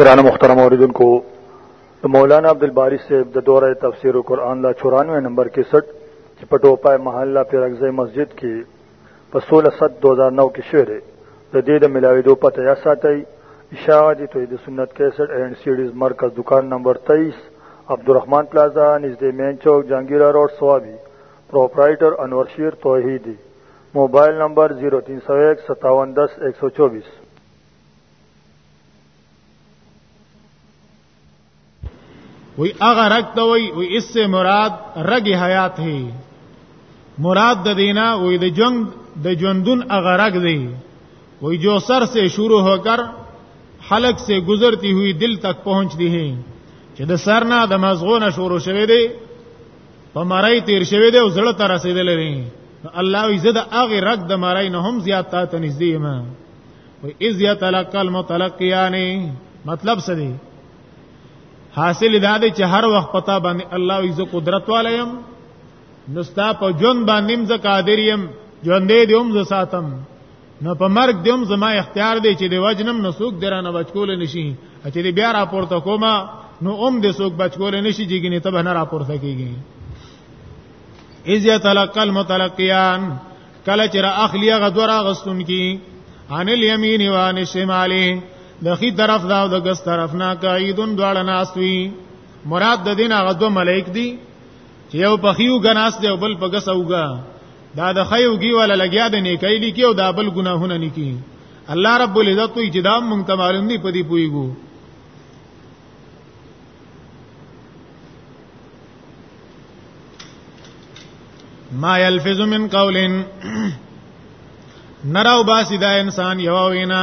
گران مخترم اوریدن کو مولانا عبدالباری صاحب د دوره تفسیر قرآن لا 94 نمبر 61 چې په ټوپای محله پیرغزه مسجد کې په 16 7 2009 کې شعر د دې د ملاوي دوه پته یا ساتي اشاعه دي توحید سنت 61 اینڈ سیډیز مرکز دکان نمبر 23 عبدالرحمن پلازا نږدې مین چوک جهانگیر روډ سوابي پرپرایټر انور شیر توحیدی موبایل نمبر 03015710124 وی اغه رګ ته وی وی اس سے مراد رګ حیات ہے مراد د دینا وی د جنگ د جندون اغه رګ دی وی جو سر سے شروع ہو کر حلق سے گزرتی ہوئی دل تک پہنچتی ہے چې د سرنا د مزغونه شروع شوه دی په مړای تیر شوی دی او زړه ته رسیدلې دی الله وی زه د هغه رګ د مړای نه هم زیات تا ته نږدې ما و اذ یتلقى المتلقيان مطلب څه دی حاصل دا دی چې هر وخت پتا باندې الله وی زه قدرت والایم نستا په جون باندې زه قادر یم ژوندې دی هم زه ساتم نو په مرګ دیم زما اختیار دی چې دی وجنم نو سوق درانه بچکول نشي چې دی بیا راپورته کوما نو اوم د سوق بچکول نشي جګنی ته نه راپورته کیږي اذ يتلقى المتلقيان کله چې را اخلي هغه دورا غستون کی ان اليمين وان الشمال د خي طرف دا او د ګس طرف نه قاعدون دواړه ناس وي مراد د دین هغه دوه ملائک دي چې یو په خیو غناس دی او بل په غس اوګه دا د خیو ګي ولا لګیا د نیکای لیکي او دا بل ګناهونه لیکي الله رب العزت وی چې دا مونږ ته معلوم دی په دې پویګو ما یلفظ من قول نراو باسی دا انسان یو وینا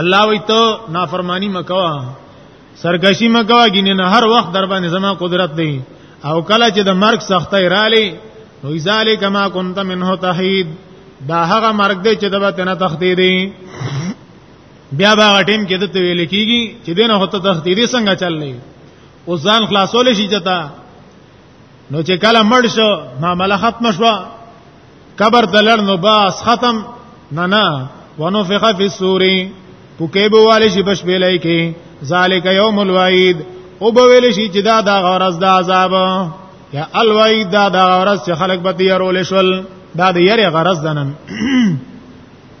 الله وی ته نافرمانی مکوا سرکشی مکوا ګینه نه هر وخت در باندې زما قدرت دی او کله چې د مرګ سختۍ رالی نو ذالک ما كنت منه تحید دا هغه مرګ دی چې د بتنه تختی دی بیا با ټیم کې د ویل کیږي چې دینه هوته تختی دی څنګه چللی او ځان خلاصول شي چتا نو چې کله مړ شو معاملې ختم شو قبر ته لړ نو باس ختم نه نه ونفخ فی السور پوکې به والي شي بش بیلای کې ذالک یوم الوعید او به ویل شي چې دا د غرض د عذاب یا الوعید دا د غرض چې خلک به تیارول شول دا د یری غرض دنن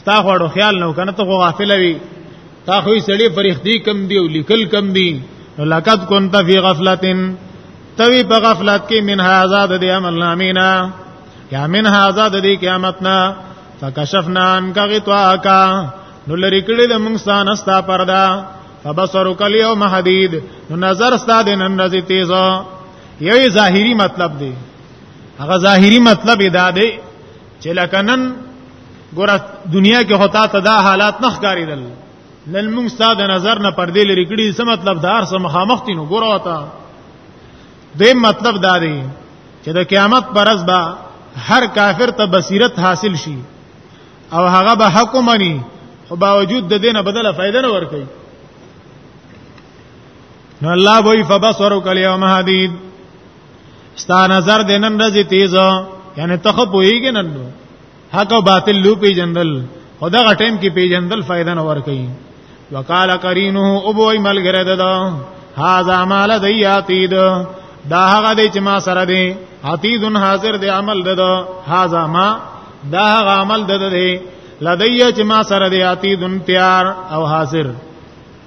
ستا خوړو خیال نو کنه ته غافل وي تا خو سړي فرښتي کم دی او لیکل کم دی لقد كنت في غفله توی په غفلت کې من هاذا د عمل نامینا یا من هاذا د قیامتنا فکشفنا عنك غطاءك نو لری کړي د موږ ستانه ستا پردا فبصرك اليوم حديد نو نظر ستا د نن ورځې تیزو یوی ظاهری مطلب دی هغه ظاهری مطلب ادا دی چې لکه نن ګوره دنیا کې هوتا ته دا حالات نه ښکاریدل نن موږ ساده نظر نه پردې لري کړي څه مطلب دار سم مخامخ تینو ګوره وتا دې مطلب دا دی چې د قیامت پر ورځ به هر کافر ته بصیرت حاصل شي او هغه به حق مني خو باوجود د دینه بدله فائدہ نه ورکړي نو الله وی فبصرک الیوم حدید ستا نظر د نن ورځې تیز یعنی ته خو پوهیږې نن حق او باطل لو پیجندل خدا غټیم کې پیجندل فائدہ نه ور کوي وقال قرینه او بوئی ملګری ددا هاذا مال دیاتید دا هغه دی چې ما سره دی عتید حاضر دی عمل ددا هاذا ما دا هغه عمل ددا دی لدی چې ما سره دی عتید تیار او حاضر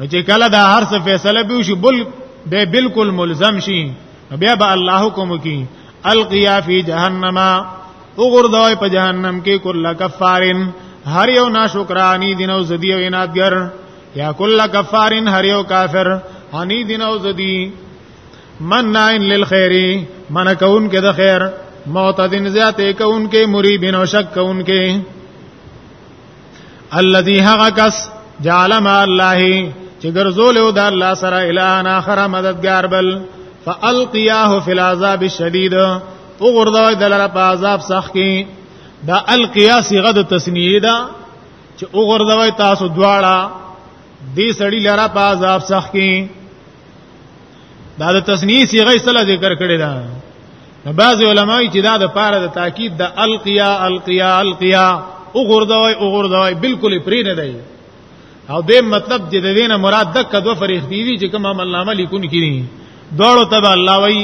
نو چې کله دا هر څه فیصله به شي بل به بالکل ملزم شي بیا به الله حکم کوي القیا فی جهنم وګردوي په جهنم کې کل کفارن هر یو ناشکرانی دین او زدی او عنادګر یا کل کفارن هر یو کافر هنی دین او زدی من نائن للخير من کون کې د خیر معتدن زیاته کون کې مریبن او شک کون کې الذي هغه کس جعل ما الله چې ګرځول او د الله سره الهان اخر مددگار بل فالقياه في العذاب الشديد او غردوي دلاره په عذاب سخت کې دا القيا صيغه د تسنیه ده چې او غردوي تاسو دواړه دې سړی لاره په عذاب سخت کې دا د تسنیه صيغه سره ذکر کړی دا نو بعض علماي چې دا د پاره د تاکید د القیا القیا القیا او غردوي او غردوي بالکل پرې نه دی او دې مطلب چې د دینه مراد د کدو فریق دی چې کوم عمل نامه لیکون کړي دوړو تبع الله وی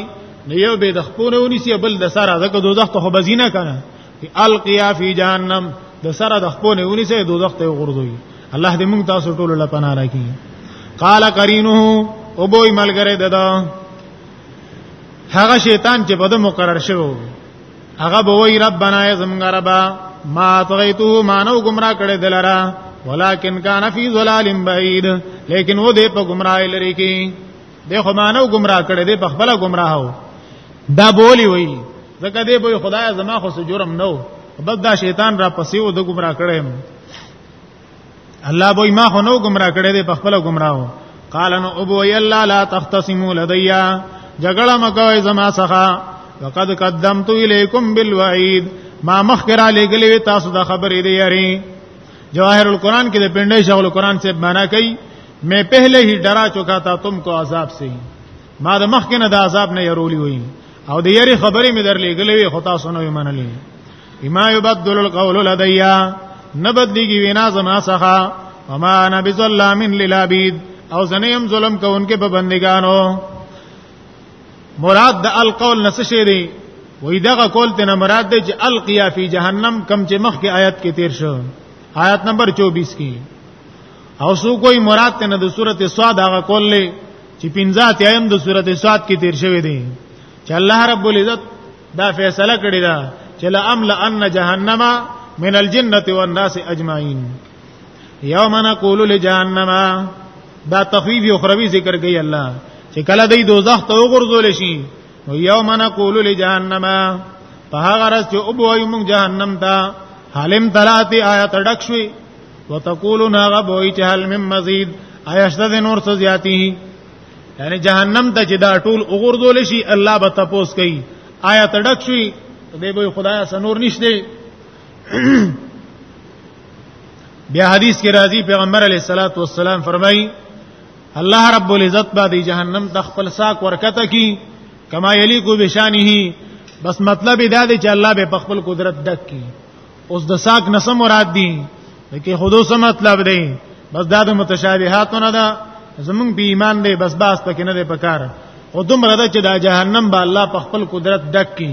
نه یو به د خپلونی سی بل د سره د کدو د خو بزینه کنه القیا فی جهنم د سره د خپل ونی سه دوزخ ته غردوی الله دې موږ تاسو ټول له پناه راکړي قال قرینه او بوې ملګری ددا هغه شیطان چې په دې مقرر شوی هغه به وای ربانا زمګ ربا ما طغیتو ما نو گمراه کړي دلرا ولکن کان فی ظلال بعید لیکن و دې په گمراهی لري کې به خو مانو گمراه کړي دی په خپل گمراه وو دا بولی وی ځکه دی به خدای زما خو جرم نو بس دا شیطان را پسې و د گمراه کړي الله به ما خو نو گمراه کړي دی په خپل گمراه وو قال نو ابو یلا لا تختصموا لدیا جګړه مکوې زما څخه وقد قدمت الیکم بالوعید ما مخکرا لګلې تاسو د خبرې دی یاري جواهر القرآن کې د پنده شیخ القرآن سے معنا کوي مې پہلے ہی ڈرا چکا تھا تم کو عذاب سے ما د مخ کې نه د عذاب نه يرولي وي او د یری خبرې مې درلې غلې وي خطا سنو منلې اما يبدل القول لديا نبدلږي وینا زما څخه وما انا بظلام للعبید او زنیم ظلم کوونکې په بندګانو مراد د القول نس شي دی وې دغه قول ته مراد دی چې القیا فی جهنم کم چې مخکې آیت کې تیر شو آیت نمبر 24 کې او سو کوئی مراد ته نه د سورته صاد هغه قول لې چې 50 ته ایم د سورته صاد کې تیر شوی دی چې الله رب العزت دا فیصله کړی دا چې لامل ان جهنم من الجنه والناس اجمعين یوم نقول لجهنم دا تخویف اخروی ذکر کوي الله چې کله دې دوزخ ته وګرځول شي نو یوم نقول لجهنم په هغه ورځ چې او بوای موږ جهنم ته حالم تلاتی آیات ډک شوي وتقولون هغه بوای چې حل من مزید آیشته د نور څه زیاتی یعنی جهنم ته چې دا ټول وګرځول شي الله به تپوس کوي آیات ډک شوي دې به خدای سنور نشته بیا حدیث کې راځي پیغمبر علیه الصلاۃ والسلام فرمایي الله رب العزت به د جهنم د خپل ساق ورکته کی کما یلیق بشانه بس مطلب دا دی چې الله به په خپل قدرت دک کی اوس د ساق نسم مراد دی لکه خودو سم مطلب دی بس دا د متشابهات نه ده زمونږ به ایمان دی بس باس پکې نه دی پکار او دومره ده چې دا جهنم به الله په خپل قدرت دک کی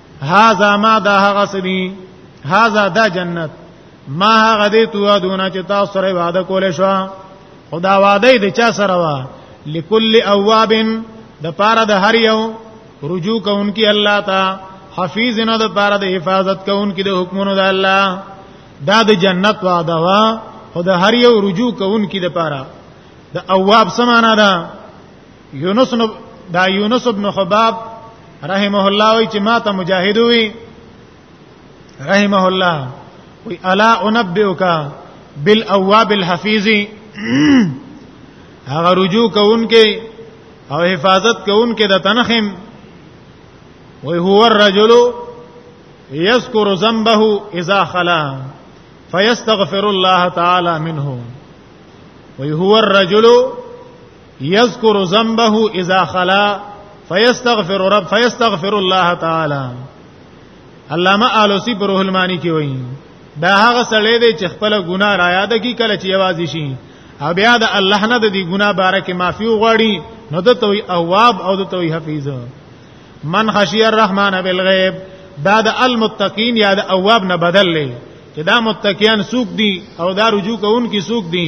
هاذا ما دا هغه سدي هاذا دا جنت ما هغه دې تو دونه چې تاسو سره وعده کولې شو خدا وعده دې چا سره وا لکل اواب د پاره د هر یو رجوع کوونکی الله تا حفیظ نه د پاره د حفاظت کوونکی د حکمونو د الله دا د جنت وعده وا خدا هر یو رجوع کوونکی د پاره د اواب سمانا ده یونس نو دا یونس ابن خباب رحمه الله وی چې ما ته مجاهد وی رحمه الله وی الا انبئک بالاواب الحفیظ هغه رجوع کوونکې او حفاظت کوونکې د تنخم وی هو الرجل یذکر ذنبه اذا خلا فیستغفر الله تعالی منه وی هو الرجل یذکر ذنبه اذا خلا فیستغفر رب فیستغفر الله تعالی علامه آلوسی په روح المانی کې وایي دا هغه سړی دی چې خپل ګناه را یاد کی کله چې یوازې شي او بیا د الله نه د دې ګناه باره کې معافي وغواړي نو د توي اواب او د توي حفیظ من خشی الرحمن بالغیب دا د المتقین یا د اواب نه بدل لې چې دا متقیان سوق دي او دا رجوع کوونکي سوق دي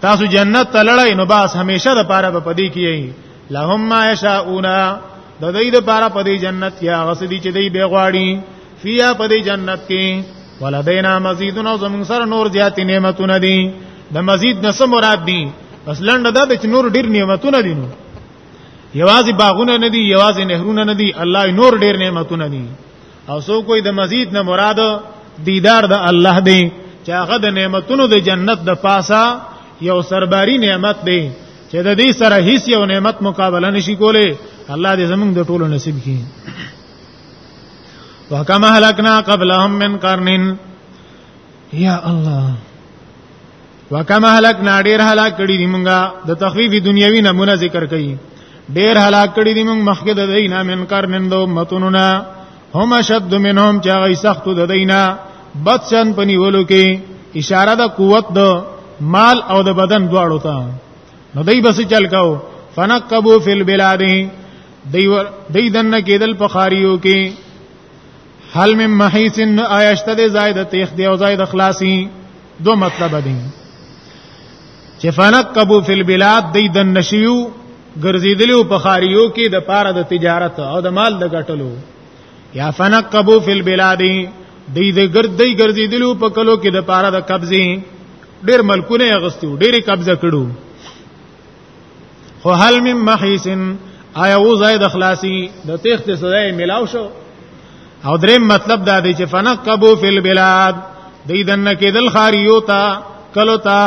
تاسو جنت ته لړای نو باس همیشه د پاره به پدی کیږي لهم ما یشاؤون د دې د پاره پدی جنت یا غسدی چې دی به غواړي فیا پدی جنت کې ولدینا مزیدون او زمون سره نور زیات نعمتونه دي د مزید نس مراد دي بس لنډ دا چې نور ډیر نعمتونه دي نو یوازې باغونه نه دي یوازې نهرونه نه دي الله نور ډیر نعمتونه دي او سو کوئی د مزید نه مراد دیدار د الله دی چې هغه د نعمتونو د جنت د پاسا یو سرباری نعمت دی چې د دې سره هیڅ یو نعمت مقابله نشي کولی الله دې زمونږ د ټولو نصیب کړي وکما هلکنا قبلهم من قرنن یا الله وکما هلاک نه ډیر هلاک کړي دي مونږه د تخفیف دنیوي نمونه ذکر کړي ډیر هلاک کړي دي مونږ مخکې د دینه من قرنندو متونونه هم شد منهم چې غي سخت د دینه بد چن پنیولو کې اشاره د قوت د مال او د بدن دواړو ته نو دای بس چل کاو فنقبو فی البلاد دی دای دنه کېدل په خاریو کې هل من محیس نو آیشته د زائد تیخ دی او زائد خلاصي دو مطلب دی چې فنقبو فی البلاد دی د نشیو ګرځیدلی په خاریو کې د پاره د تجارت او د مال د ګټلو یا فنقبو فی البلاد دی د ګرځي ګرځیدلی په کلو کې د پاره د قبضه ډیر ملکونه غستو ډیره قبضه کړو خو هل من محیسن آیا و زای د خلاصي د تخت سزا ملاو شو او درې مطلب دا دی چې فنقبو فی البلاد دې دنه کې دل خاریو تا کلو تا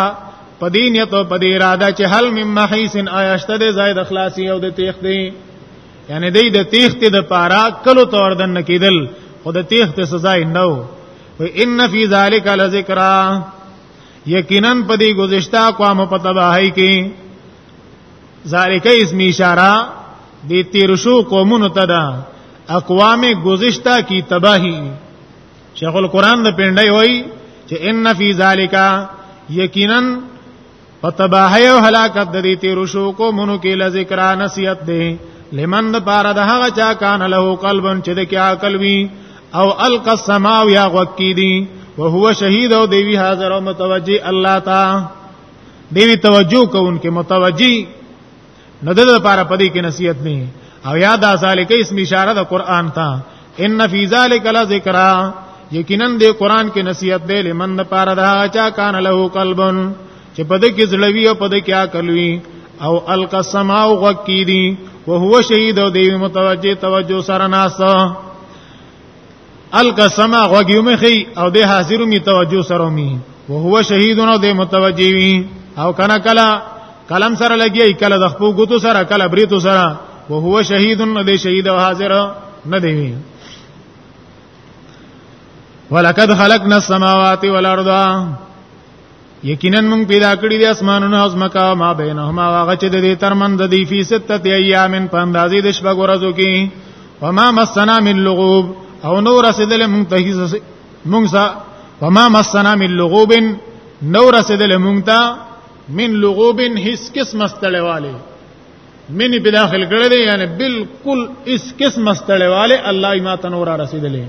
پدین یت پدی اراده چې هل من محیسن آیا شته د زای د خلاصي او د تخت دی یعنی دې د تخت د پارا کلو تور دنه کې دل خود تخت سزا نه و ان فی ذلک لذکرہ یقینا په دې گذشته اقوام په تباہی کې ذالک اسم اشاره دې تیر شو قومونو ته ده اقوام گذشته کی تباہی شیخ القران د پندای وای چې ان فی ذالک یقینا په تباہی او هلاکت د دې تیر شو قومونو کې لذکر نصیحت ده لمن د پاره د هغه چا کان له قلبن چې د کې عقل وی او القى السماء يا غكيدي وهو شهيد او دیوی حاضر او متوجي الله تا دیوی توجه کوونکې متوجي نه د لپاره پدې کې نصیحت نه او یا دا ذالک اسم اشاره د قران ته ان فی ذالک لذکر یقینا د قران کې نصیحت دی لمن د پاره دا چا کان له قلبن چې پدې کې زړوی او پدې کې عقل وی او الک سماو غکی دی وهو شهید او دی متوجه توجه سره ناسه القسم غوګیو مخی او د حاضر می توجه سره می او هو شهیدونو د متوجی وی او کنا کلا قلم سره لګی کلا د خپو ګوتو سره کلا بریتو سره او هو شهیدونو د شهید او حاضر نه دی وی ولقد خلقنا السماوات والارض یقینا موږ پیدا کړی د اسمانونو او زمکا ما بینهما واغه چې د دې ترمن د دی فی سته ایامن په اندازې د شپږ ورځو کې وما مسنا من لغوب او نو رسیدل موږ ته هیڅ موږ سا وما مسنا من لغوب نو رسیدل موږ ته من لغوب هیڅ قسم استړواله منی په داخل کړی دی یعنی بالکل اس قسم استړواله الله ما تنور رسیدلې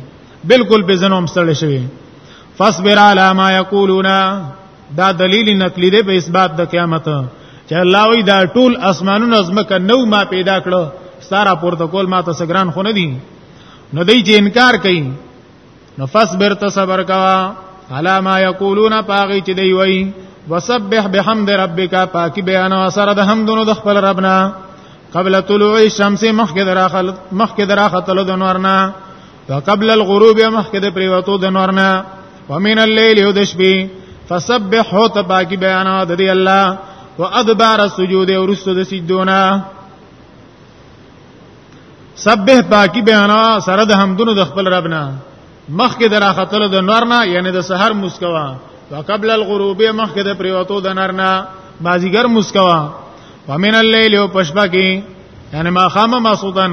بالکل به زنوم سره شوی فاصبر علی ما یقولون دا دلیل نقلی دی په اثبات د قیامت چې الله وی دا ټول اسمانونو ازمکه نو ما پیدا کړو سارا پورته کول ما ته سګران خو نه دي نو دی چې انکار کوي نو فاصبر ته صبر کا علی ما یقولون پاغي چې دی وی وسبح بحمد ربک پاکی بیان سره د حمدونو د خپل ربنا قبل طلوع الشمس مخک دراخل مخک دراخل د نورنا وقبل الغروب مخکې د پریوتو د نور نه ومن الليل او د شپې فسبح او تباکی بیان د دی الله وادبار السجود او رسو د سجدونه سبح پاکی بیان سره د حمدونو د خپل ربنا مخکې د راختلو د نور نه یعنی د سحر مسکوا وقبل الغروب مخکې د پریوتو د نور نه مازیګر مسکوا ومن الليل او پشپا کې یعنی ما خامه مسودن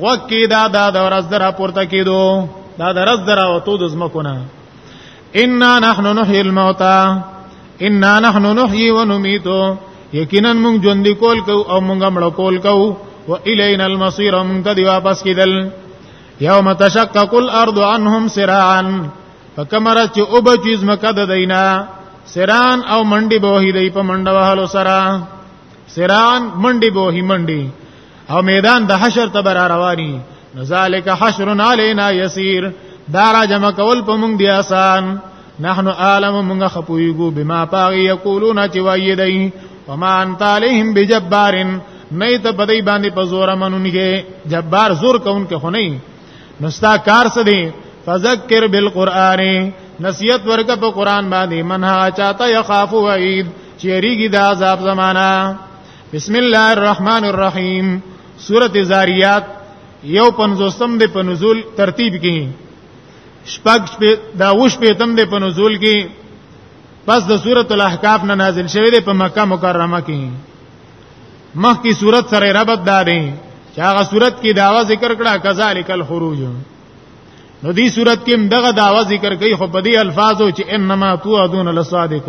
غوږ کې دا دا د ورځ در پورته کېدو دا د ورځ در او تو د زمکو نه ان نحن نحيي الموتى ان نحن نحيي ونميت یقینا موږ ژوند کول کو او موږ مړ کول کو و الینا المصير موږ دی واپس کیدل یوم تشقق الارض عنهم سراعا فکمرت چې او بچیز مکه د دینا سران او منډي بوهي دی په منډه وهلو سره سران منډي بوهي منډي او میدان د حشر ته بر رواني ذالک حشر علینا یسیر دا را جمع کول په مونږ دی آسان نحن عالم مونږ خپویګو بما پاغي یقولون چې وایي دی وما انت علیهم بجبار نه ته په دې باندې په زور منونګي جبار زور کون کې خو نه نستا کار څه دی فذکر بالقران نصیحت ورکه په قران باندې منها چاته یخافو وعید چیریږي د عذاب زمانہ بسم الله الرحمن الرحیم سورۃ زاریات یو پنځوستم د په نزول ترتیب کې شپږ په دا وش په تم د په نزول کې پس د سورۃ الاحقاف نه نازل شوه د په مکه مکرمه کې مخکې سورۃ سره ربط داري چې هغه سورۃ کې داوا ذکر کړه کذالک الخروج نو دې سورۃ کې دغه داوا ذکر کوي خو په دې الفاظو چې انما توعدون لصادق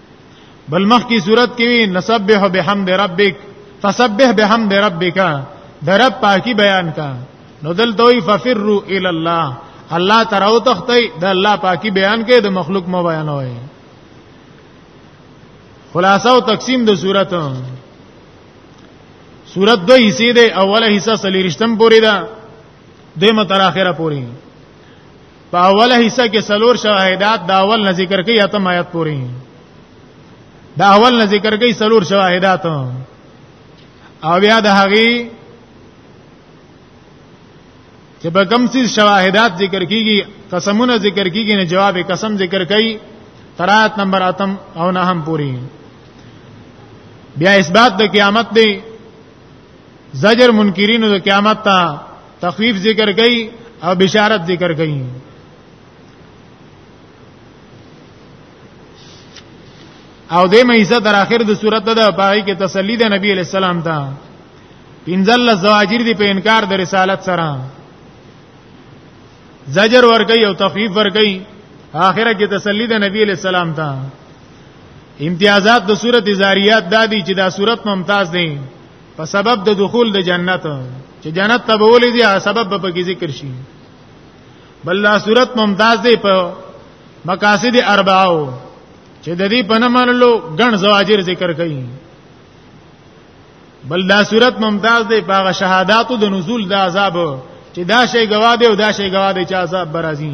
بل مخ کی صورت کې نسبح بحمد ربک فسبح بحمد ربک درب پاکی بیان کا نو دلته وی ففروا الى الله الله تراو تختی د الله پاکی بیان کې د مخلوق مو بیان وای خلاصه او تقسیم د صورت صورت دوه حصے ده اوله حصہ سلیرشتم پوری ده دیمه تر اخره پوری په اوله حصہ کې سلور شواهدات دا اول نه ذکر کوي یا تم آیات پوری دا اول نه ذکر کوي سلور شواهدات او بیا د هغه چې په کوم څه شواهدات ذکر کیږي قسمونه ذکر کیږي نه جواب قسم ذکر کوي قرات نمبر اتم او نه هم پوری بیا اثبات د قیامت دی زجر منکرینو د قیامت ته تخفیف ذکر کړي او بشارت ذکر کړي او دې مېزه تر اخر د صورت ده پای کې تسلی ده نبی علیہ السلام ته پنځل زواجر دی په انکار د رسالت سره زجر ور کوي او تخفیف ور کوي اخره کې تسلی ده نبی علیہ السلام ته امتیازات د صورت زاریات دادی چې دا صورت ممتاز دی په سبب د دخول د جنت چې جنت ته بولې دي سبب په کې ذکر شي بل دا صورت ممتاز دی په مقاصد اربعو چې د دې په نمنلو ګڼ زواجر ذکر کړي بل دا صورت ممتاز دی په شهادتو د نزول د عذاب چې دا شی گواده او دا شی گواده چې عذاب برازي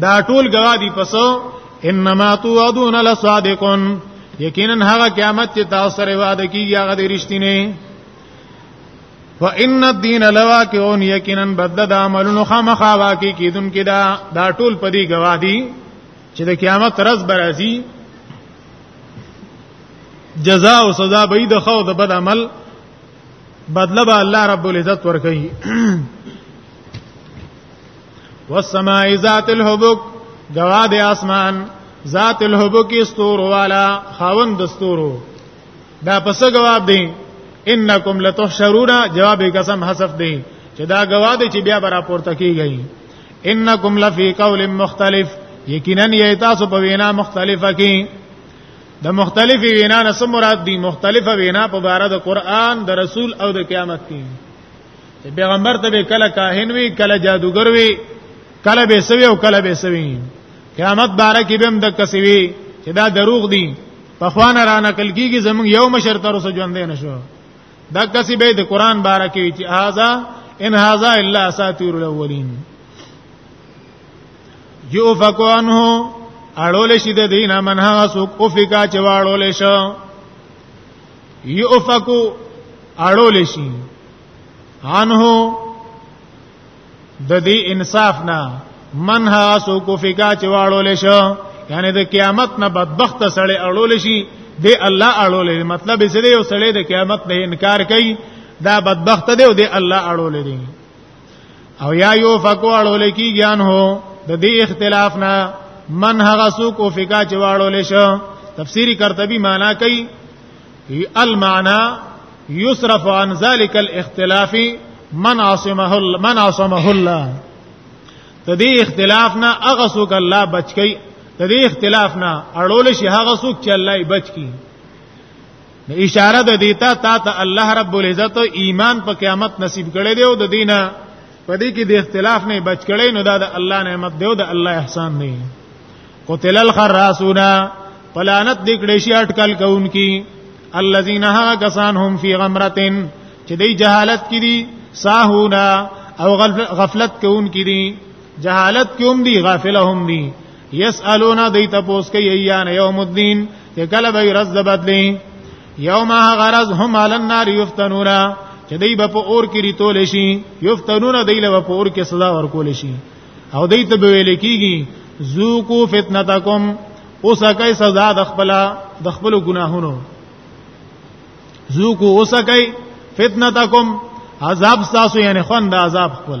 دا ټول غوا دي پس انما توعدون لصادقون یقینا هغه قیامت چې تاسو سره وعده کیږي هغه د رښتینه وان الدين لواقعون یقینا بدد عملن خامخا واقع کیدون کې دا دا ټول پدی غوا دي چې د قیامت ورځ برازي جزاء او سزا به د خو د بد عمل بدله به الله رب العزت ورکړي والسماء ذات الحبك گوا د اسمان ذات الحبك استور والا خاوند دستورو دا پس جواب دی انکم لتحشرون جواب قسم حذف دی چې دا گوا دی چې بیا برا پورته کیږي انکم لفی قول مختلف یقینا یی تاسو په وینا مختلفه کی د مختلف وینا نه سم مراد دی مختلفه وینا په بار د قران د رسول او د قیامت کی پیغمبر ته به کله کاهن وی کله جادوګر وی کله به سوي او کله به سوي قیامت باره کې به هم د کسوي چې دا دروغ دي په خوانه را نقل کیږي زمونږ یو مشر تر اوسه ژوند نه شو دا کسي به د قران باره کې چې هاذا ان هاذا الا اساطیر الاولین یوفق عنه اړول شي د دینه منها سوق افکا چواړول شي یؤفکو اړول شي عنه د دې انصاف نه منها سو کو فکا چې واړول شي یعنی د قیامت نه بدبخت سړی اړول شي دی الله اړول دی مطلب یې سړی او سړی د قیامت نه انکار کوي دا بدبخت دی او دی الله اړول دی او یا یو فقواړو لکی ګیان هو د دې اختلاف نه من هغه سوق او فقا چې واړو لشه تفسیری قرطبی معنا کوي المعنا یصرف عن ذلك الاختلاف من عصمه الله من عصمه الله د دې اختلاف نه هغه سوق الله بچ کی د دې اختلاف نه اړول شي هغه سوق چې الله یې بچ کی نو اشاره د دیتا تا ته الله رب العزت ایمان په قیامت نصیب کړي دی او د دینه په دې کې د اختلاف نه بچ کړي نو دا د الله نعمت دی او د الله احسان دی قتل الخراسون پلانت دکړې شي اٹکل کوونکی الذين ها کسان هم فی غمرتن چې دی جهالت کې دي ساهونا او غفلت کوونکی دي جهالت کې هم دي غافل هم دي یسالون دی تاسو کې ایان یوم الدین چې کله به رز د بدلی یوم غرض هم علی النار یفتنون چې دی به په اور کې ریتول شي یفتنون دی له په اور کې سزا ورکول شي او دی ته ویل کیږي ذوقو فتنتکم اوسکه سزا د خپل د خپل ګناهونو ذوقو اوسکه فتنتکم عذاب تاسو یعنی خوند عذاب خپل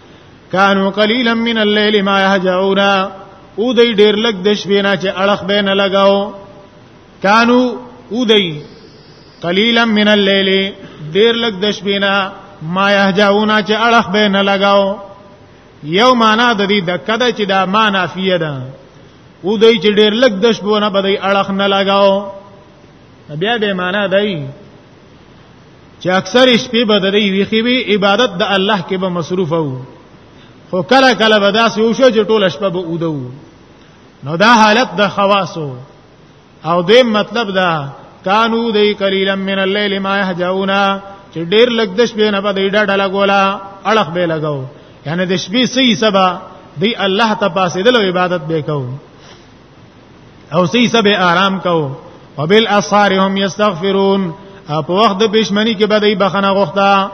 کانو قلیلا من الليل ما يهجعون او دای ډیر لګ د شپې نه چې اړخ به نه لگاو کانو او دای قلیلا من الليل ډیر لګ د شپې نه ما يهجعون چې اړخ به نه لگاو یو معنا د دې د کده چې دا معنا فيه ده او دای چې ډیر لګ د شپې نه بده اړخ نه لگاو بیا به معنا دی چې اکثر شپې به د دې ویخي وی عبادت د الله کې به مصروف وو خو کله کله به داسې وشو چې ټول شپه به اودو نو دا حالت د خواصو او دې مطلب دا کانو دې قلیلا من الليل ما يهجعون چې ډېر لګ د شپې نه به دې ډډه لګولا اړخ به لګاو یعنی د شپې سې سبا دې الله ته پاسې د عبادت به کوو او سی سب آرام کو وبال اسحار هم یستغفرون په وخت د پښمنی کې بدای بخنه غوښتا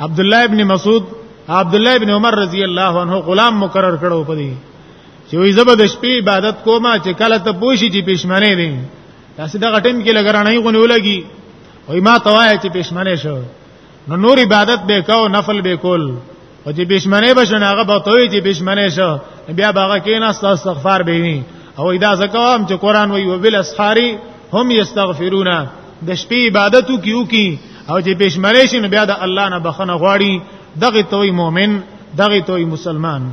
عبد الله ابن مسعود عبد الله ابن عمر رضی الله عنه غلام مقرر کړو پدی چې وې زبد شپې عبادت کوما چې کله ته پوښی چې پښمنه دي تاسو دا غټم کې لګرانه غونې ولګي وای ما توای چې پښمنه شو نو نور عبادت به کو نفل به کول او چې بشمنه بشن هغه به توي چې بشمنه شو بیا باغه کینا استغفار به وي او ادا زکوام چې قران وی وبل اسحاری هم یستغفرون د شپې عبادتو کیو کی او چې بشمنه شنو بیا د الله نه بخنه غواړي دغه توي مؤمن دغه توي مسلمان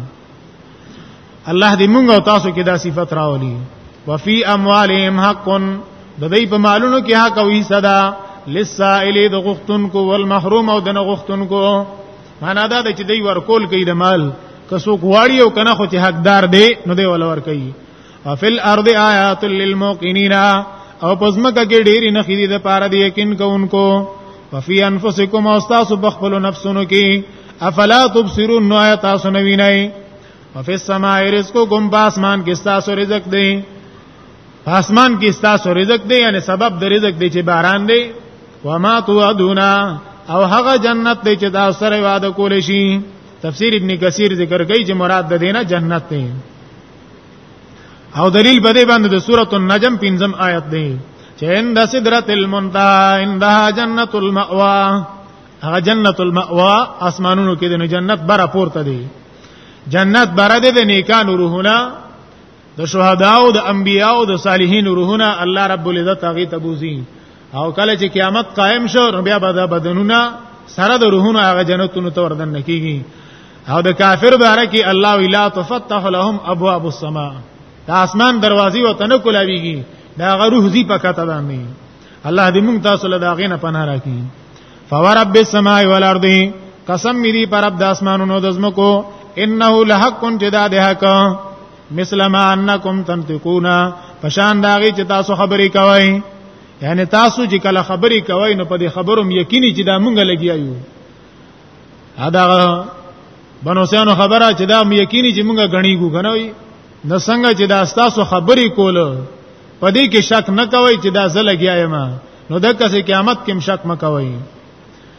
الله دې موږ او تاسو کې دا صفت راولي وفي اموالهم حق د دې په مالونو کې حق او حصہ ده للسائل د غختونکو والمحروم او د نه غختونکو معنا دا چې دوی ورکول کوي د مال کسو غواړي او کنه خو چې حقدار دی نو دی ول ور کوي فی الارض آیات للموقنین او پزمکه کې ډېری نه خېدي د پاره دی یقین کوونکو وفي انفسکم او تاسو بخپل نفسونو کې افلا تبصرون نو آیات تاسو نه وینئ وفي السماء رزقکم باسمان کې تاسو رزق دی آسمان کې تاسو رزق دی یعنی سبب د رزق دی چې باران دی وما توعدونا او هغه جنت دی چې دا سره وعده کول شي تفسیر ابن کثیر ذکر کوي چې مراد د دینه جنت دی او دلیل په دې باندې د سورۃ النجم پنځم آیت دی چې عند سدرۃ المنتهى عندها جنۃ المأوا هغه جنۃ المأوا اسمانونو کې د جنت بر پورته دی جنت بر دې د نیکانو روحونه د شهداو د انبیاو د صالحین روحونه الله رب العزت هغه تبوزي او کله چې قیامت قائم شو نو بیا به د بدنونه سره د روحونو هغه جنتونو ته وردن نکېږي او د کافر باره کې الله ویلا تفتح لهم ابواب السما د اسمان دروازې وته نه کولاویږي دا غروح زی پکته ده نه الله دې مونږ تاسو له داغې نه پناه راکړي فورب السماء والارض قسم می دی پر رب د اسمانونو د زمکو انه لحق جدا ده حق مثل ما انکم تنتقون پشان داغي چې تاسو خبرې کوئ یعنی تاسو چې کله خبرې کوئ نو په دې خبرو یقیني چې دا مونږ لګیا یو دا بنوسانو خبره چې دا یقیني چې مونږ غنیګو کنه وي نو څنګه چې دا تاسو خبرې کول په دې کې شک نه کوئ چې دا زه لګیا یم نو دغه قیامت کې شک مکوئ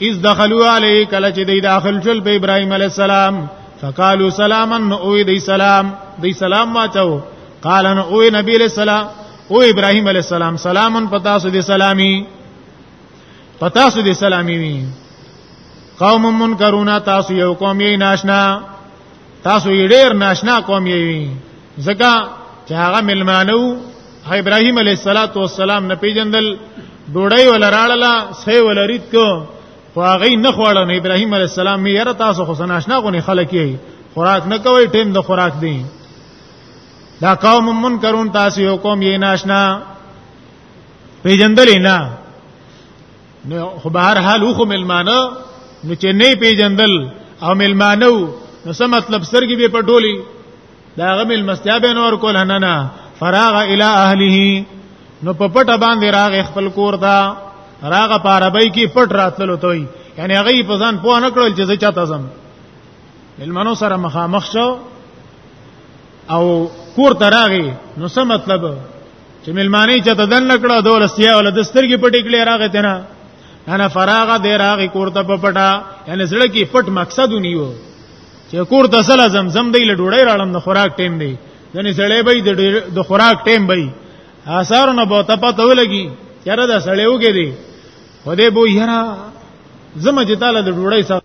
اذ دخلوا علی کله چې دی داخل شول په ابراهیم علی السلام فقالوا سلاما او دی سلام دی سلام ما چاو قال ان او نبی علیہ السلام او ابراهیم علیہ السلام سلام پتا سو دی سلامی پتا سو دی سلامی وی قوم منکرون تاسو یو قوم یې ناشنا تاسو یې ډیر ناشنا قوم یې وی زکه چې هغه ملمانو ابراهيم عليه الصلاه والسلام نه پیجندل ډوړی ولا راړله سې ولا ریت کو خو هغه نه خوړل نه ابراهيم عليه السلام یې یره تاسو خو سناشنا غونې خلک یې خوراک نه کوي ټیم د خوراک دی دا قوم منکرون تاسو یو قوم یې ناشنا پیجندل نه نو خو به هر حال خو ملمانه نو چې نه پیجندل او ملمانو نو څه مطلب سرګي به پټولي دا غمل مستیا به نور کول نه نه فراغ الی اهله نو په پټه باندې راغ خپل کور دا راغ پاربای کی پټ راتللو توي یعنی هغه په ځان پوه نه کړل چې زه چاته زم ملمنو سره مخامخ شو او کور ته راغی نو څه مطلب چې ملمانی چاته دن نکړه دول سیا ول د سترګې پټې کړې راغې ته نه انا فراغه دې راغی کور ته په پټه یعنی زړه کې پټ مقصد ونیو چې کور ته سلا زمزم دی له ډوړې راړم د خوراک ټیم دی ځنې سړې به د خوراک ټیم به آثار نه به ته پته ولګي یاره دا سړې وګې دی خو دې بو یاره زما چې تعالی د ډوړې سره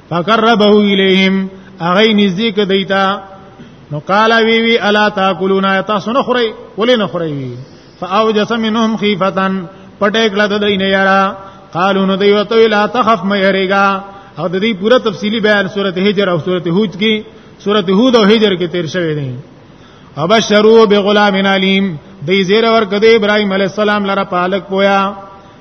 فقربه الیهم اغه نږدې ک دیتا نو قال وی وی الا تاکلون تاسو نه خوري ولې نه خوري وی فاوجس منهم خيفتا پټه کړه د دینه یارا قالو نو دی وته لا تخف مې هرېګا او د دې پوره تفصيلي بیان سورته هجر او سورته هود کې سورته هود او هجر کې تیر شوی دی ابشروا بغلام علیم دې زیر ور کده ابراهيم عليه السلام لره پالک پویا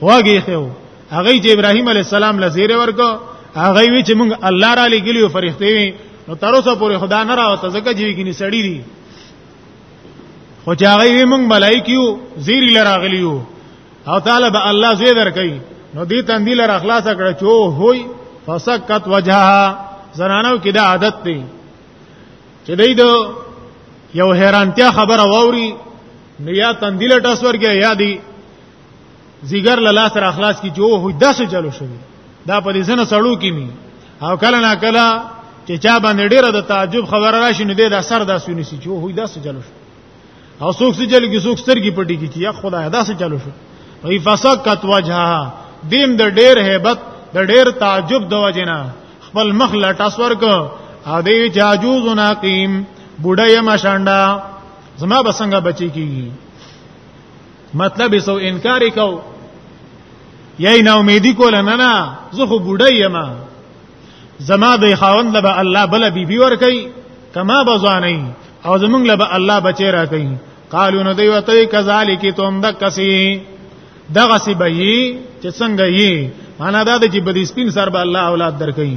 واګي خو هغه چې ابراهيم عليه السلام لزیره ورکو هغه وی چې موږ الله را لګلیو فرښتې وی نو تر اوسه پورې خدا نه راوته ځکه چې ویګنی سړی دی خو چې هغه وی موږ ملایکیو زیری لراغلیو او تعالی به الله زوی درکې نو دې تندې لر اخلاص کړه چې هوی فسکت وجهها زنانو کې دا عادت دی چې دای دو یو حیرانتیا خبره ووري نو یا تندیل ټاسور کې یا دی زیګر له لاس را خلاص کی جو هو داسې چلو شوی دا په دې سنه سړو کې می او کله نا کله چې چا باندې ډیره د تعجب خبر راشي نو دې دا سر داسې نسی جو هو داسې چلو شو او څوک چې جلګي څوک سترګي پټي کی یا خدای داسې چلو شو وی فسقت وجهها دیم د ډیر hebat د ډیر تعجب د وجنا خپل مخ لټاس ورک ا دې جاجوز ناقیم بډای مشانډا زما بسنګ بچی کیږي مطلب سو انکار کو یی نا امیدی کول نه نه زه خو بډای یم زما د خاوند لبا الله بل بی بی ور کوي کما بزانی او زمونږ لبا الله بچی را کوي قالو نو دی وته کذالک تم دکسی دغه سی به چې څنګه یی معنا دا د چې بدی سپین سر به الله اولاد درکې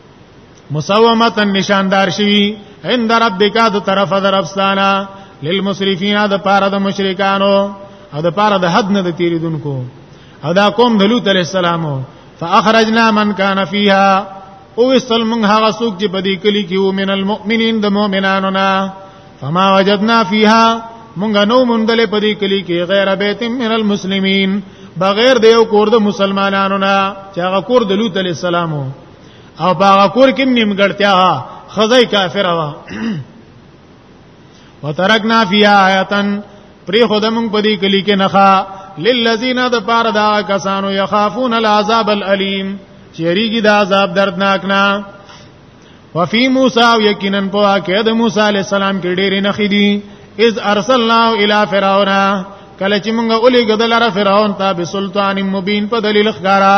مسومتا نشاندار شوی عند ربک د طرف درفستانا للمسرفین د پاره د مشرکانو او د پاره د حد نه د تیریدونکو او دا قوم د لوط علی السلام فاخرجنا من کان فیها او وصل من هغه څوک چې بدی کلی کې ومن المؤمنین د مؤمنانو نه فما وجدنا فیها مونږ نو مندلې پدې کلی کې غیر بیت من المسلمین بغیر د یو کور د مسلمانانو نه چې هغه کور د لوط علی السلام او باغ کور کې نیمګړتیا خزای کافر وا وترکنا فی آیتن پری خدمون پدی کلی کې نخا للذین د پار دا کسانو یخافون العذاب الالم چیریږي دا عذاب دردناک نه وفي موسی او یقینا په واقع د موسی علی السلام کې ډېرې نخې دي اذ ارسلنا الى فرعون کله چې موږ اولې غدل را فرعون ته بسلطان مبین په دلیل ښکارا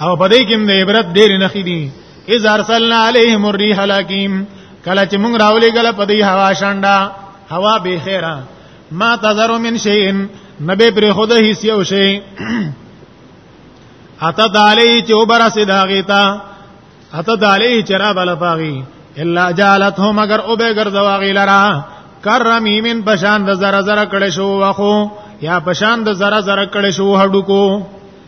او په دې کې د عبرت ډېر نه خېدي اذ ارسلنا عليهم الريح الحكيم کله چې موږ راولې غل په دې هوا شانډا هوا به خیره ما تذر من شيء نبي پر خود هیڅ یو شي اته دالی چې وبر سیدا غیتا اته دالی چې را بل پاغي الا جالته مگر او به ګرځوا غیلرا کرمیمن پشان د زره زره کړه شو واخو یا پشان د زره زره کړه شو هډو کو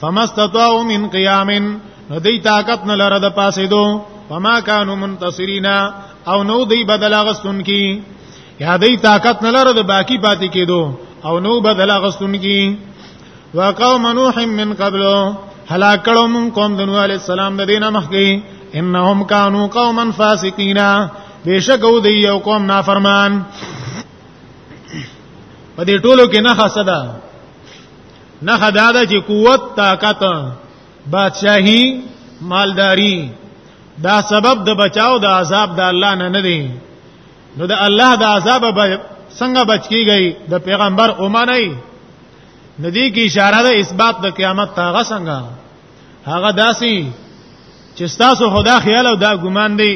فمستطاعوا من قيام نو دی طاقت نه لره د پاسې دو فما كانوا منتصرين او نو دی بدل غستون کی یا دی طاقت نه لره د باقی پاتې کېدو او نو بدل غستون کی وقوم نوح من قبل هلاک کړو مون قوم د نوح علی السلام د دینه مخکې انهم كانوا قوما فاسقين بشک او دی یو قوم نافرمان په دې ټولو کې نه خاصه ده نه خدا دا چې قوت طاقت بادشاہي مالداری دا سبب د بچاو د عذاب د الله نه نه دی نو د الله د عذاب به څنګه بچ کیږي د پیغمبر اومنه ندی کی اشاره ده اثبات د قیامت تاغه څنګه هغه داسي چې تاسو خدا خیال او دا ګمان دی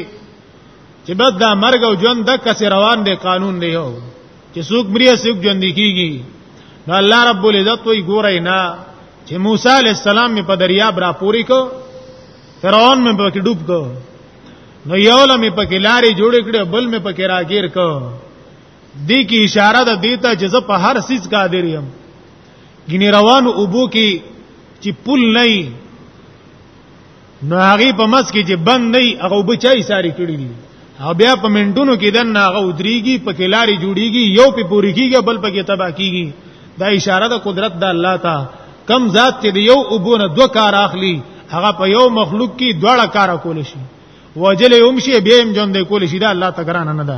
چې بس دا مرګ او ژوند د کسې روان دی قانون دی یو چې څوک مریه څوک ژوند کیږي نو الله رب العزت وی ګورای نه چې موسی علی السلام می په دریاب را پوری کو فرعون می په کې ډوب کو نو یو لمې په کې لارې جوړ کړې بل می په کې راګیر کو دې کی اشاره ده دیتا چې زه په هر سیس قادر یم ګینه روان او بو کې چې پل نه نو هغه په مس کې چې بند نه هغه بچای ساری کړی دی او بیا په منډونو کې دن هغه ودریږي په کلاري جوړیږي یو په پوری کیږي بل په کې تبا کیږي دا اشاره د قدرت د الله ته کم ذات چې د یو وبونه دوه کار اخلي هغه په یو مخلوق کې دواړه کار کول شي وجل یوم شي به هم جون دی کول شي دا الله تعالی نه ده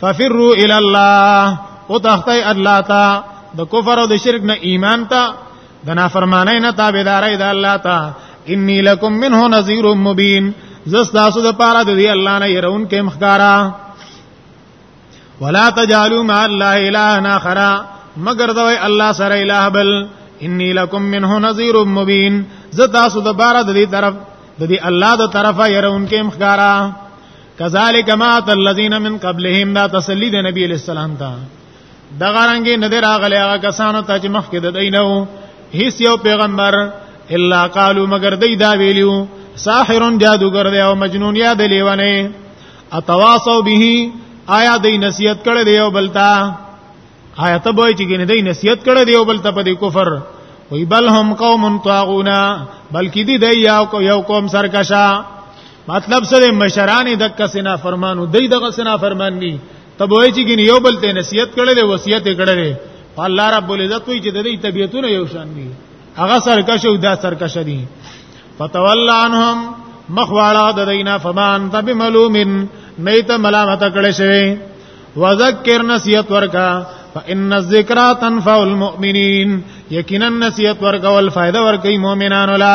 ففروا الى الله او تختی الله تا د کفر او د شرک نه ایمان تا د نافرمانی نه تابعداري د الله تا انی لکم منه نذیر مبین زس تاسو د پاره د دی الله نه يرون کې مخکارا ولا تجعلوا مع الله الا اخر مگر دوی الله سره اله بل انی لکم منه نذیر مبین زس تاسو د پاره د دی طرف د دی الله د طرفه يرون کې مخکارا کذالک ما الذین من قبلهم دا تسلی د نبی علیہ السلام ته دا غرانګي ندر اغلی هغه کسانو ته چې مخکې د دینو هیڅ یو پیغمبر الا قالو مگر دی دا ویلیو ساحر جادوګر دی او مجنون یا د لیونه اتواصو به آیا دی نصیحت کړی دی او بلتا آیا ته به چې ګنې دی نصیحت کړی دی او بلتا په دې کفر وی بل هم قوم طاغونا بلکې دی دی یو قوم سرکشا مطلب سره مشران دک سنا فرمانو دای دغه سنا فرمان ني تب وای چې ګن یو بل ته نصیحت کړل وصیت کړل الله رب العزت وی چې د دې طبيعتونه یو شان دي هغه سرکش او دا سرکش دي فتول عنهم مخواړه د دینه فمان تب ملومن نیت ملامت کړي شوی وذکر نصیحت ورکا فان الذکر تنفع المؤمنین یقینا نصیحت ورکول فائدہ ورکي مؤمنانو لا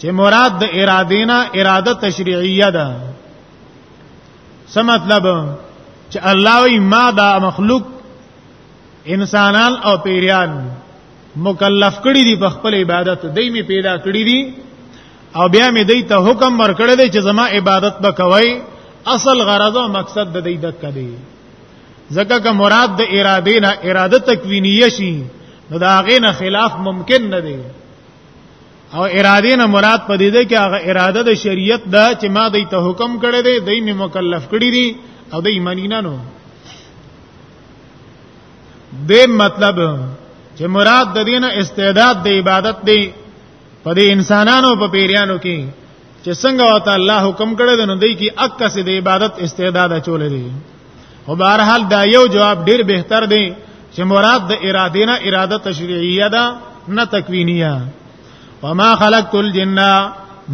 چې مراد د ارادینا اراده تشریعیه ده څه مطلب چې الله وی ما دا مخلوق انسانان او پیریان مکلف کړی دي په خپل عبادت دای می پیدا کړی دي او بیا می دای ته حکم ورکړی دی چې زما عبادت وکوي اصل غرض او مقصد د دې دک دی ځکه که مراد د اراده نه اراده تکوینیه شي نو دا غینه خلاف ممکن نه دی او اراده نه مراد پدې ده کې هغه اراده د شریعت ده چې ما دې ته حکم کړی دی دې می مکلف کړی دی او دې ایمانی نه نو دې مطلب چې مراد د دینه استعداد د عبادت دی په دې انسانانو په پیریانو کې چې څنګه وته الله حکم کړی دی نو دې کې اکه سي د عبادت استعداد چولې دی خو بهر حال دا یو جواب ډیر بهتر دی چې مراد د اراده نه اراده تشریعیه ده نه تکوینیه وما خلقت الجن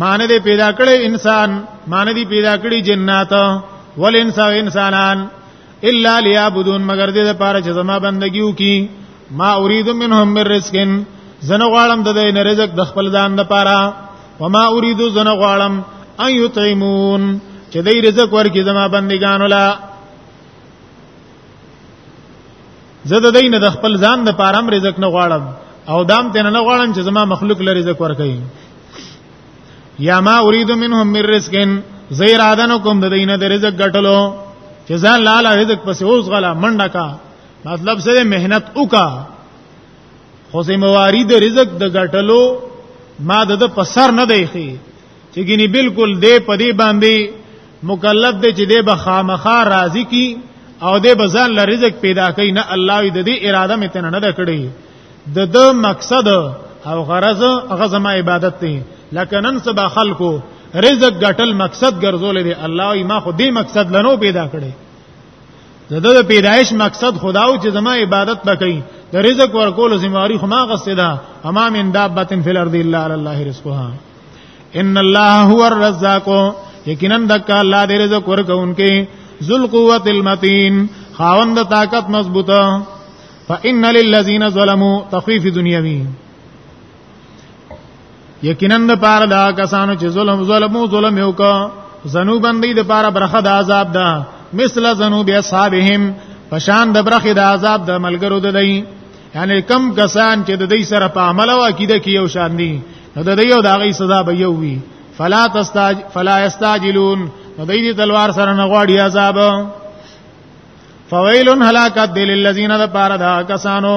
مان دې پیدا کړی انسان مان دې پیدا کړی جنات ول انسان انسانان الا ليعبدون مگر دې لپاره چې زما بندگی وکي ما اريد منهم من رزق زنه غواړم د دې رزق د خپل ځان لپاره وما اريد زن غالم ان يطعمون چې دې رزق ورکې زما بندگانو لا زه د دین د خپل ځان د پارم رزق نه غواړم او دام تن نه غواړم چې زما مخلوق له رزق ورکړي یا ما اريد منهم من رزق زیر ادن کوم د دین د رزق ګټلو چې ځان لاله رزق پسې اوس غلا منډه کا مطلب سره مهنت وکا خو زمواري د رزق د ګټلو ما د په سر نه دی خي چې ګینه بالکل دې په دې باندې مکلف دی چې دې به خامخا راضي کی او دې به ځان له رزق پیدا کوي نه الله دې دې اراده مې تنه نه کړې د د مقصد او غرض هغه زما عبادت دی لکه نن سبا خلکو رزق ګټل مقصد ګرځول دي الله یې ما خو دې مقصد لنو پیدا کړي د د پیدایش مقصد خداو چې زما عبادت وکړي د رزق ورکول زمواري خو ما غسدا اما من دابه فی الارض الا علی الله رزقها ان الله هو الرزاق یقینا دک الله دې رزق ورکونکي ذل قوت المتین خاوند طاقت مضبوطه فان للذین ظلموا تخفیف دنیوی یقینا د پاره دا کسانو چې ظلم ظلمو ظلم یو کا ذنوبن دی د پاره برخه د عذاب ده مثل ذنوب اصحابهم پشان د برخه د عذاب د ملګرو د دی یعنی کم کسان چې د دې سره په عمل او عقیده کې یو شان دي نو د دې یو د هغه سزا به یو وي فلا تستاج فلا استاجلون نو د دې تلوار سره نه غواړي عذاب فویل هلاکت دل الذین د پاره دا کسانو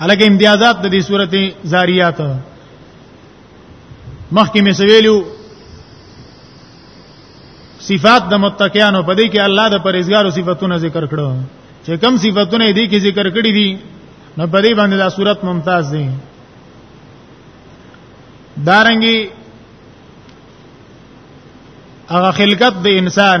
الګ امتیازات د دې سورته زاریات مخکې مې سویلو صفات د متقینو په دې کې الله د پرېزګارو صفاتونه ذکر کړو چې کم صفاتونه دې کې ذکر کړې دي نو په دې باندې دا صورت ممتاز دي دارنګي هغه خلقت د انسان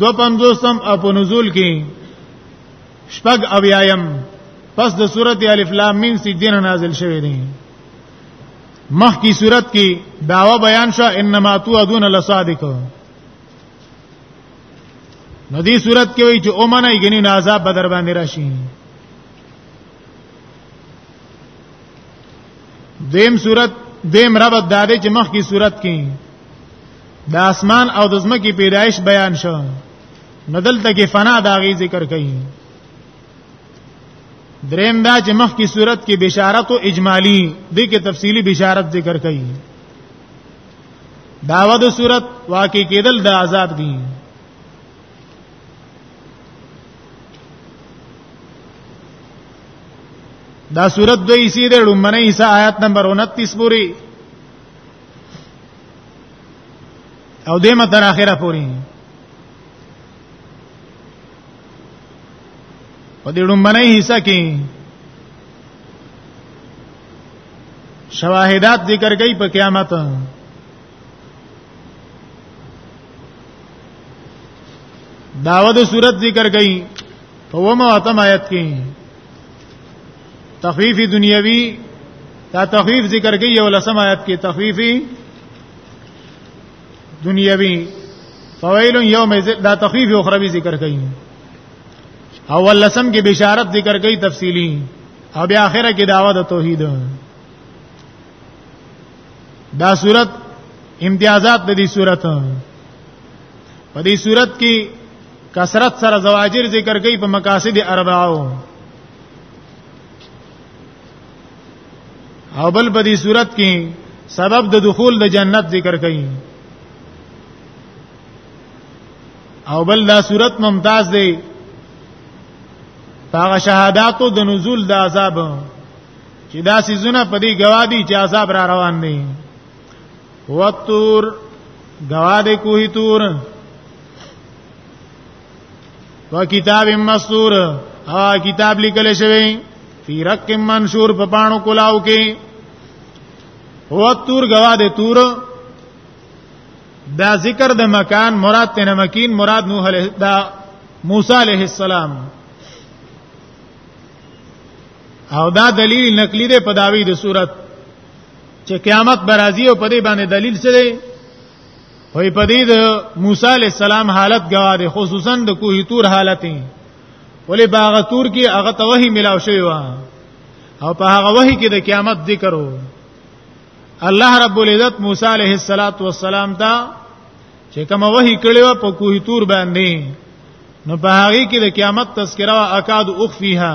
دو پنځوسم او په نزول کې شپږ اویایم پس د سورته الف لام میم سجدین نازل شوه دی مخ کی صورت کی داوا بیان شو انما توعدون لصادق نو دې صورت کې وی چې او منه یګنی نازاب بدر باندې راشي دیم صورت دیم رب دادې چې مخ کی صورت کې د اسمان او د زمکه پیدایش بیان شو ندل ته کې فنا دا غي ذکر کړي دریم دا چې مخ کی صورت کې بشارت او اجمالی د کې تفصیلی بشارت ذکر کړي داوا د صورت واقع کېدل د عذاب دي دا صورت دوی سیده لومبنه عیسی آیات نمبر 29 پوری او دې متر اخره پوری په دې ډومبنه حصہ کې شواهدات ذکر کوي په قیامت داوود صورت ذکر کوي په ومه اتم آیت کې تخفیف دنیوی دا تخفیف ذکر کوي یو لسم آیت کې تخفیف دنیوی فویل یوم دا تخفیف اخروی ذکر کوي اول لسم کې بشارت ذکر کوي تفصیلی او بیا اخره کې دعوت توحید دا صورت امتیازات د دې صورت په دې صورت کې کثرت سره زواجر ذکر کوي په مقاصد اربعو او بل په دې صورت کې سبب د دخول د جنت ذکر کوي او بل دا صورت ممتاز دی هغه شهاداتو د نزول د عذاب چې دا سيزونه په دې گواهی چې عذاب را روان دي وتور گواده کوه تور و کتاب مستور ها کتاب لیکل شوی فی رق منشور په پانو کولاو کې هو تور غوا د تور دا ذکر د مکان مراد تنه مکین مراد نوح علیہ دا موسی علیہ السلام او دا دلیل نقلی دی په داوی د صورت چې قیامت برازي او په دې باندې دلیل څه دی وای په دې د موسی علی السلام حالت گواه دی خصوصا د کوه تور حالت ولې باغ تور کې هغه توهی ملاو شوی و او په هغه وحی کې د قیامت ذکر وو الله رب العزت موسی علیه السلام ته چې کوم وحی کړو په کوه تور باندې نو په هغه کې د قیامت تذکرہ اکاد اخفیها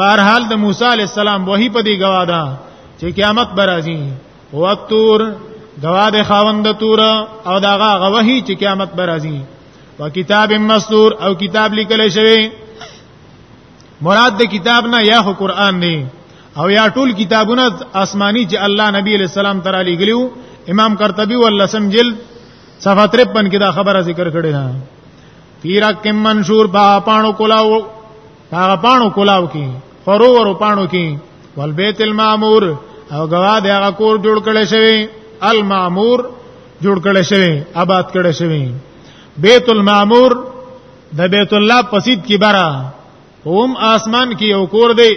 بهر حال د موسی علی السلام وਹੀ په دې گوادا چې قیامت برازي وتور گواد خاوند تور او داغه غوهی چې قیامت برازي و کتاب مستور او کتاب لیکل شوی مراد د کتاب نه یا خو قران دی او یا ټول کتابونه آسمانی چې الله نبی علیہ السلام تعالی لګلیو امام قرطبی ولسم جلد صفحه 53 کې دا خبره ذکر کړې ده پیرا کم منشور با پانو کولاو هغه پانو کولاو کې خورو ورو پانو کې والبیت المعمور او غوا د هغه کور جوړ کړي شوی المعمور جوړ کړي شوی آباد کړي شوی بیت المعمور د بیت الله پسید کې برا هم آسمان کې یو کور دی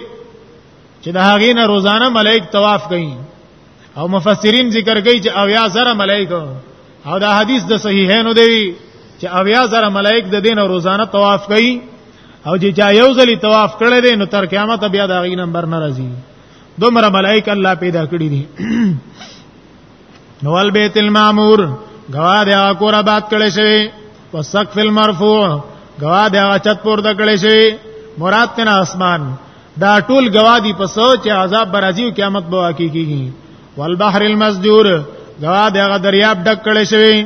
چې د هغې نه روزانه ملائک طواف کوي او مفسرین ذکر کوي چې اویا زره ملائک او دا حدیث د صحیحینو دی چې اویا زره ملائک د دین روزانه طواف کوي او چې چا یو ځلی طواف کړی دی نو تر قیامت بیا دا غي نمبر ناراضي دومره ملائک الله پیدا کړی دي نو البیت المعمور غوا د کور آباد کړي شوی وسقف المرفوع غوا د چت پور د کړي شوی مراد تنا اسمان دا ټول غوا دی په سوچ عذاب برازي او قیامت به واقع کیږي والبحر المسجور غوا د دریاب ډک کړي شوی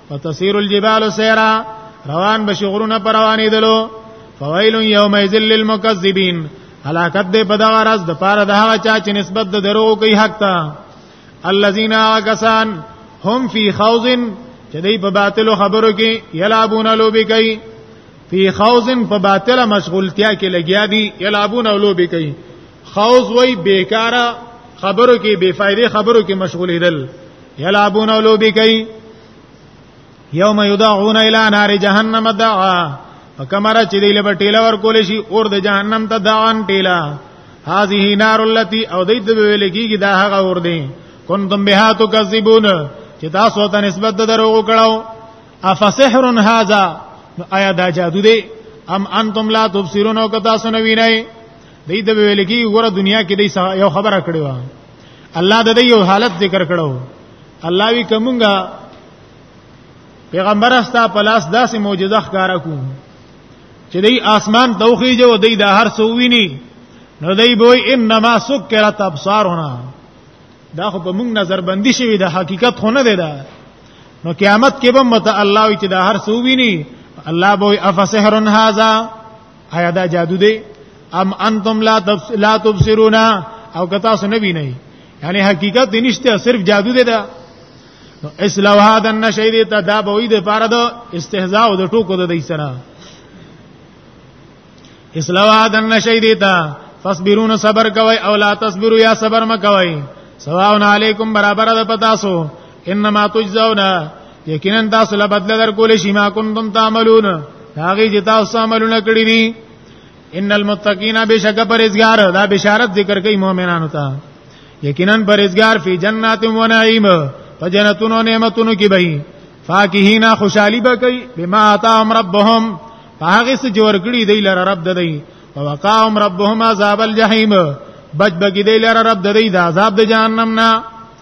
وتسير الجبال سيرا روان بشي غرونه پر روانې دلو فويل يومئذ للمكذبين هلاکت دې په دغه راز د پاره د هغه چا چې نسبت د درو کوي حق ته الذين كسان هم في خوض چې دې په باطل خبرو کې يلعبون لوبي کوي في خوض په باطل مشغولتیا کې لګیا دي يلعبون لوبي کوي خوض وای بیکاره خبرو کې بے فائدې خبرو کې مشغولېدل یلعبون لوبی کوي یوم یدعون الی نار جهنم دعا فکمره چې دی له ټیلا ور کول شي اور د جهنم ته دعان ټیلا هذه نار التي او دیت به ویل کیږي دا هغه اور دی کنتم بها تکذبون چې تاسو ته نسبت د دروغ کړهو افسحر هذا آیا دا جادو دی ام انتم لا تبصرون او که تاسو نه وینئ دې د ویل کې ګوره دنیا کې دې یو خبره کړې و الله د دې یو حالت ذکر کړو الله وی کومګه پیغمبر استا پلاس داسې معجزه ښکارا کو چې دې اسمان توخی جو دې د هر سو ویني نو دې بوې انما سکرت ابصارنا دا خو په موږ نظر بندي شوی دا حقیقت خو نه دی دا نو قیامت کې به مت الله چې دا هر سو ویني الله بوې افسحرن هاذا آیا دا جادو دی ام انتم لا لا تبصرون او کتا سن نبی نه یعنی حقیقت دی نشته صرف جادو دی دا اسلو هذا النشید ته دا به وي د پاره د استهزاء او د ټوکو د دې سره اسلو هذا النشید ته فصبرون صبر کوي او لا تصبروا یا صبر مکوي سواء علیکم برابر ده پتا سو انما تجزون یقینا تاسو له بدل در کول شي ما کنتم تعملون هغه چې تاسو عملونه کړی دي ان المتقین بشک پرهیزګار دا بشارت ذکر کوي مؤمنانو ته یقینا پرهیزګار فی جنات و نعیم فجنتونو نعمتونو کې به فاکهینا خوشحالی به کوي بما آتاهم ربهم هغه څه جوړ کړی دی لره رب ددی وقاهم ربهم عذاب الجحیم بچ بګی دی لره رب ددی د عذاب د جهنم نه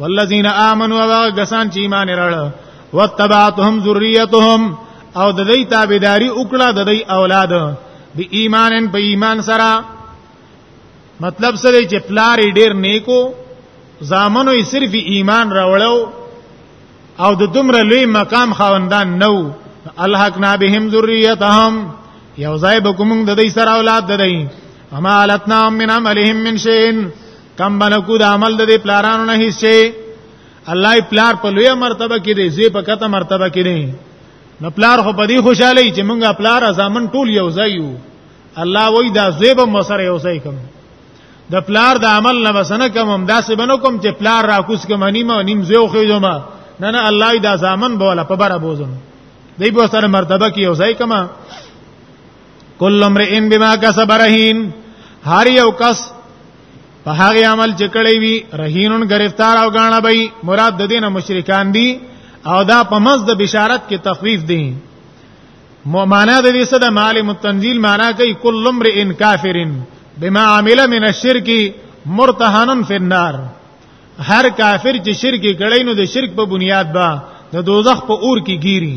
والذین آمنوا وغسان چې ایمان راړ وتبعتهم ذریتهم او د دې تابعداري وکړه د دې اولاد به ایمانن په ایمان سره مطلب سره چې پلار ډیر نیکو زامنو یې صرف ایمان راوړو او د دومره لوی مقام خاوندان نو الحق نابهم ذریتهم یو ځای به کوم د دې سره اولاد درې اما علتنا من عملهم من شین کم بنکو د عمل د پلارانو نه هیڅ الله پلار په لوی مرتبه کې دی زی په کته مرتبه کې دی نو پلار خو په دې خوشاله چې مونږه پلار ازامن ټول یو ځای یو الله وای دا زیب مسره یو ځای کوم د پلار د عمل نه وسنه کوم هم داسې بنو کوم چې پلار را کوس کوم نیمه نیم زیو خو جمع نه نه الله دا ځامن بوله په بره بوزم دی به سره مرتبه کې یو ځای کما کل امرئ بما کسب رهین هر یو کس په هغه عمل چې کړی وي رهینون گرفتار او غاڼه به مراد د دینه مشرکان دي او دا په مز د بشارت کې تخفیف دي معنا د دې صد مال متنزیل معنا کوي کل امرئ کافرن بما عمل من الشرك مرتهنن فی النار هر کافر چې شرک کړی نو د شرک په بنیاد با د دوزخ په اور کې گیری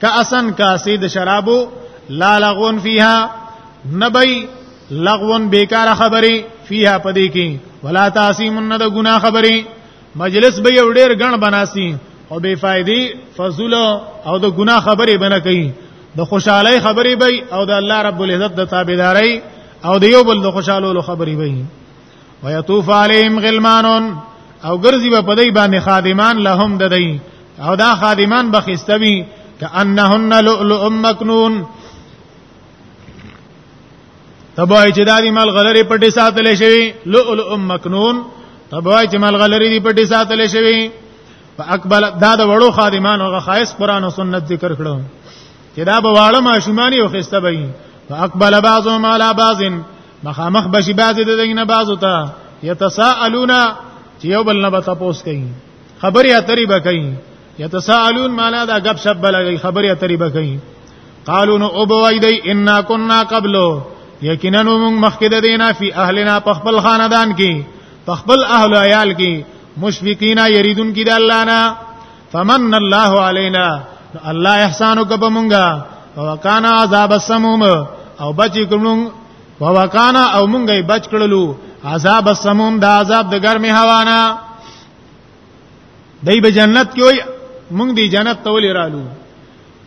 کاسن کاسی د شرابو لا لغون فیها نبی لغون بیکار خبری فیها پدې کې ولا تاسیم نه د ګنا خبری مجلس به یو ډیر غن بناسي او بے فائدې فضول او د ګنا خبرې بنه کوي د خوشحالي خبرې به او د الله رب العزت د تابعداري او د یو بل د خوشحالولو خبرې به ويطوف عليهم غلمان او ګرځي په پدای باندې خادمان لهم ددی او دا خادمان بخښتوي کأنهن لؤلؤ مكنون تبوای چې دادی مال غلری پټي ساتل شوی لؤلؤ مكنون تبوای چې مال غلری دی پټي ساتل شوی فاقبل دا د وړو خادمان او خاص قران او سنت ذکر کړو چې دا به واړه ماشومانی او خسته وي فاقبل بعضهم على بعض مخامخ بشي بعض د دینه بعض ته یتساءلون چې یو بل نه به تاسو کوي خبرې اترې به کوي یتساءلون معنا دا غب شپ بلګي خبرې اترې به کوي قالو نو او بوای دی ان كنا قبل یقینا موږ مخکې د دینه فی اهلنا په خپل خاندان کې په خپل اهل عیال کې مشفقینا یریدون کې د الله نه فمن الله علينا الله احسان وکړه مونږه وکانا عذاب السموم او بچ کوم وکانا او مونږه بچ کړلو عذاب السموم دا عذاب د ګرمي هوا نه دای به جنت کې وي مونږ دی جنت ته ولې رالو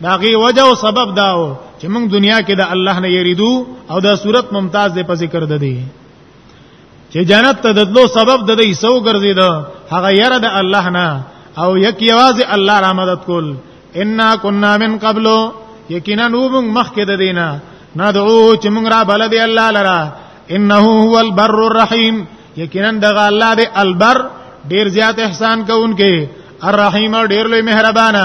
دا غي وجه او سبب داو چې مونږ دنیا کې د الله نه یریدو او دا صورت ممتاز دی په ذکر ده دی چې جنت ته د تلو سبب د دې سو ګرځید هغه یره د الله نه او یک یوازې الله را مدد کول ان كنا من قبل یقینا نو موږ مخکې د دینه ندعو چې موږ را بل دی الله لرا انه هو البر الرحیم یقینا دغه الله دی البر ډیر زیات احسان کوونکې الرحیم ډیر لوی مهربانه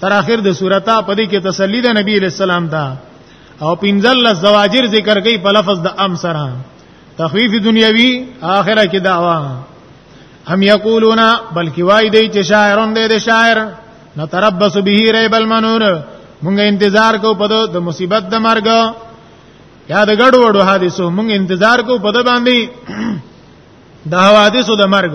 تر اخر د سورته په دې کې تسلی ده نبی علیہ السلام ته او پنځل زواجر ذکر کوي په لفظ د ام سره تخفیف دنیوي اخره کې دعوا هم یقولون بلکې وای دی چې شاعرون دی د شاعر نتربص به ریب المنون مونږ انتظار کو په د مصیبت د مرګ یا د ګډ وډو حادثو مونږ انتظار کو په د باندې د حوادثو د مرګ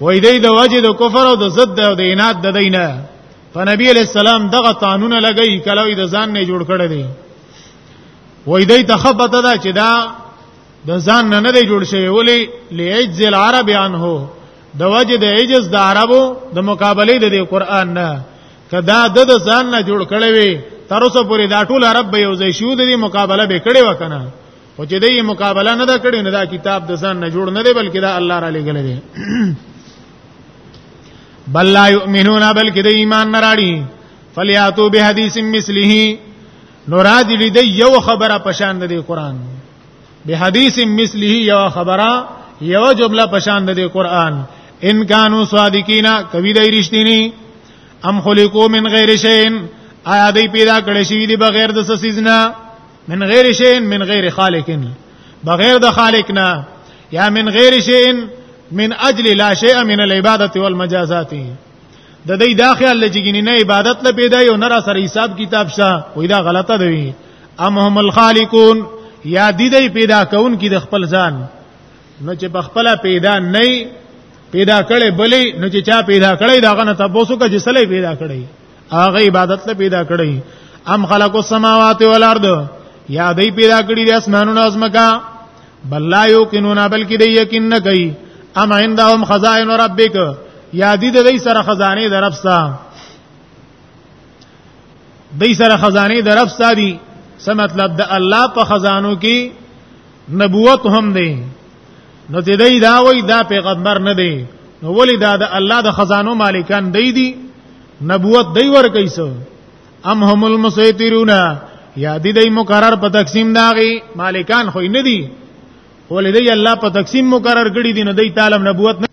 وای دی د وجه د کفر او د ضد او د عناد د دینه په نبی علی السلام دغه قانون لګی کله د ځان نه جوړ کړی دی وای دی ته خبره ده چې دا د ځان نه نه دی جوړ شوی ولی لعجز العرب عنه د وجه د عجز د عربو د مقابله د قران نه کدا د ځان نه جوړ کړی وي تر اوسه پورې دا ټول عرب به یو ځای شو د مقابله به کړي وکنه او چې دې مقابله نه دا کړې نه دا کتاب د ځان نه جوړ نه دی بلکې دا الله را لګل دی بل لا یؤمنون بلکې د ایمان نه راړي فلیاتو به حدیث مثله نوراد دې یو خبره پشان د قرآن به حدیث مثله یو خبره یو جمله پشان د قرآن ان کانوا صادقینا کوي د رښتینی ام خلقو من غیر شیء آیا دې پیدا کړی شي دې بغیر د سسیزنا من غیر شیء من غیر خالق بغیر د خالق نه یا من غیر شیء من اجل لا شیء من العبادت والمجازات د دې دا خیال لږګینی نه عبادت له پیدا یو نه را سره حساب کتاب شه وې دا غلطه دی ام هم الخالقون یا دې دې پیدا کون کی د خپل ځان نو چې بخپل پیدا نه پیدا کړي بلې نو چې چا پیدا کړي دا غنه تاسو کا جسلې پیدا کړي هغه عبادت له پیدا کړی ام خلق السماوات والارض یا دی پیدا کړی د اسمانونو ازمکا بل لا یوقنون بلکې دی یقین نه کوي ام عندهم خزائن ربک یا دی د دې سره خزانه درپستا دې سره خزانه درپستا دي څه مطلب د الله په خزانو کې نبوت هم دی نو چې دای دا وای دا پیغمبر نه دی نو ولی دا د الله د خزانو مالکان دی دي نبوت دی ور کوي سو ام هم المسيطرون یا دی دی مقرر په تقسیم داغي مالکان خو نه دي ولې دی الله په تقسیم مقرر کړی دی نو دی تعالی نبوت نه